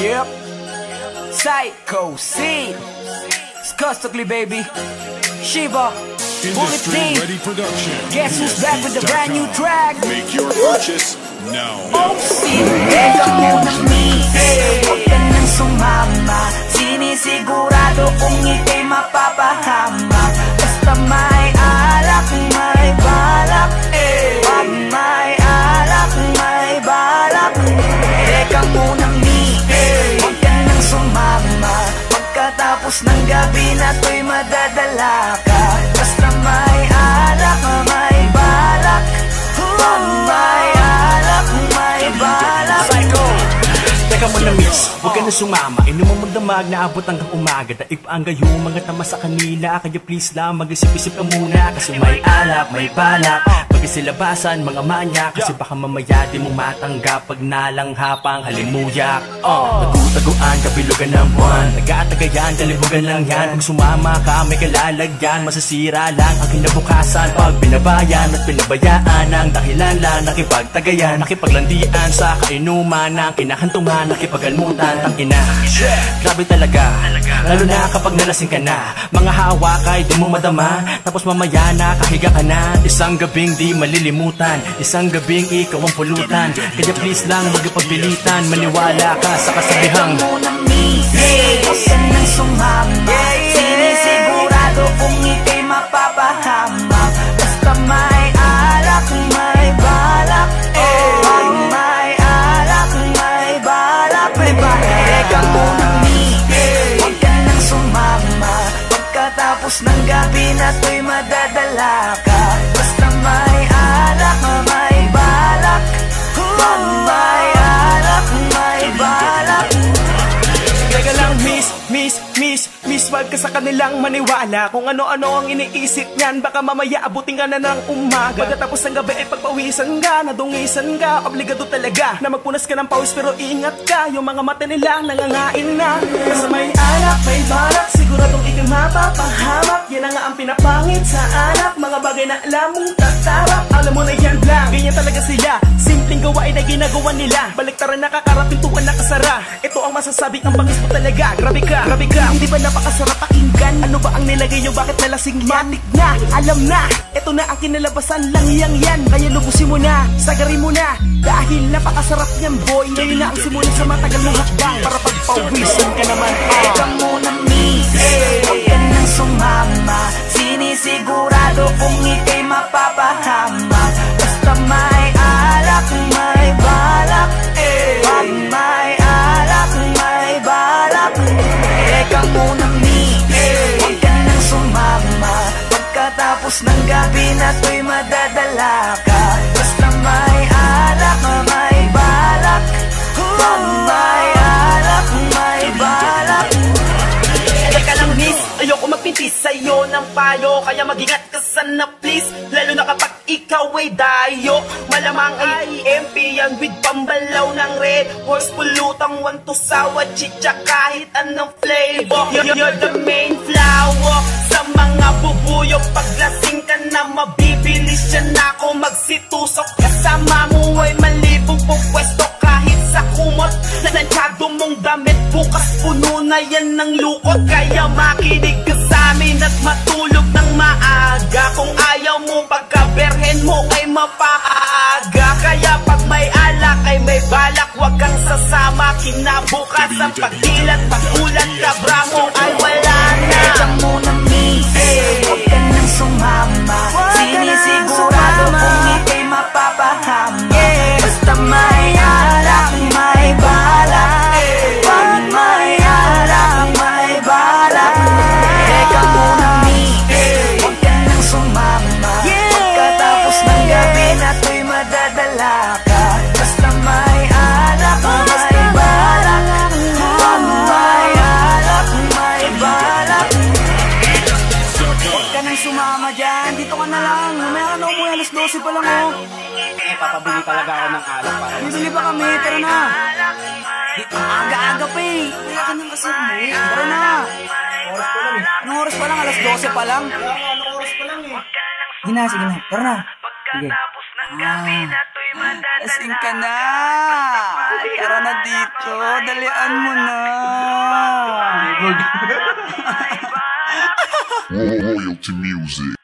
Yep. Psycho Seed. Skustugly, baby. Shiva. Bullet Industry Team. Ready Production. Guess who's back with the brand new track? Make your purchase now. Oh, Teka muna, miss. Huwag ka nang sumama. Sinisigurado kung ika'y mapapahama. Pagkatapos ng gabi na to'y madadala ka. Basta may alak, may balak. Pag may alak, may balak. Psycho. Teka mo na miss, huwag ka na sumama. Inom ang magdamag na abot hanggang umaga. Daig pa ang gayo, mga tama sa kanila. Kaya please lang, mag-isip-isip ka muna. Kasi may alak, may balak Pag isilabasan, mga manya Kasi baka mamaya di mo matanggap Pag nalanghapang halimuyak Oh, nagutaguan, kabilugan ng buwan. Taga-tagayan, kalibugan lang yan. Pag sumama ka, may kalalagyan. Masasira lang ang kinabukasan. Pag binabayan at pinabayaan Ang dahilan lang nakipagtagayan Nakipaglandian sa kainuman Ng kinahantungan, nakipagalmutan Tangina, grabe talaga. Lalo na kapag nalasing ka na. Mga hawak ay di mo madama. Tapos mamaya nakahiga ka na. Isang gabing di malilimutan. Isang gabing ikaw ang pulutan. Kaya please lang magpagpilitan Maniwala ka sa kasabihang muna, miss Huwag ka nang sumama. Sinisigurado kung ika'y mapapahama. Basta may alak, may balak. Pag may alak, may balak. Teka muna, miss Huwag ka nang sumama. Pagkatapos ng gabi na to'y madadala ka miss, miss Wag ka sa kanilang maniwala. Kung ano-ano ang iniisip niyan Baka mamaya abutin ka na ng umaga. Pagkatapos ng gabi ay pagpawisan ka Nadungisan ka, obligado talaga Na magpunas ka ng pawis pero ingat ka. Yung mga mata nila nangangain na. Basta may alak, may balak Siguradong ikay mapapahamak na nga ang pinapangit sa anak Mga bagay na alam mong tatarap Alam mo na yan lang, ganyan talaga sila Simpleng gawain na ginagawa nila. Baliktaran nakakarating tuwan nakasara. Ito ang masasabi ang bangis mo talaga. Grabe ka, grabe ka. Hindi ba napakasarap pakinggan? Ano ba ang nilagay nyo? Bakit nalasing Matik na, alam na. Ito na ang kinalabasan lang yang yan. Kaya lubusin mo na, sagarin mo na. Dahil napakasarap niyan boy. Ngayon na ang simula sa matagal mong hakbang. Para pagpawisan ka naman Teka Pagkatapos ng gabi na to'y madadala ka. Basta may alak, may balak Pag may alak, may balak Teka lang miss, ayoko magpintis sa'yo ng payo. Kaya mag-ingat ka sana please. Lalo na kapag ikaw ay dayo. Malamang ay EMP yan with pambalaw ng red Horse. Pulutang one to sawa chicha kahit anong flavor. You're, you're the main flower Sa mga bubuyo Bukas puno na yan ng lukot Kaya makinig ka sa amin at matulog ng maaga. Kung ayaw mo pagkaberhen mo ay mapaaga. Kaya pag may alak ay may balak Huwag kang sasama. Kinabukas ang pagdilat Pagulat kabra mo ay wala na. Teka muna, miss to'y madadala ka Basta may alak, may balak Pag may alak, may balak Huwag ka nang sumama dyan. Dito ka na lang. Mamaya na umuwi. Alas 12 pa lang oh. Eh, papabili talaga ako ng alak para Bibili pa kami. Tara na. Eh, Aga-aga pa eh. Kaya ka nang kasi umuwi. Tara na. oras ko lang eh. Anong oras pa lang? Alas 12 pa lang. Anong oras pa lang eh. Sige na, sige na. Tara na. Sige. Ah, Lasing ka na. Tara na dito. Dalian mo na. Royalty music.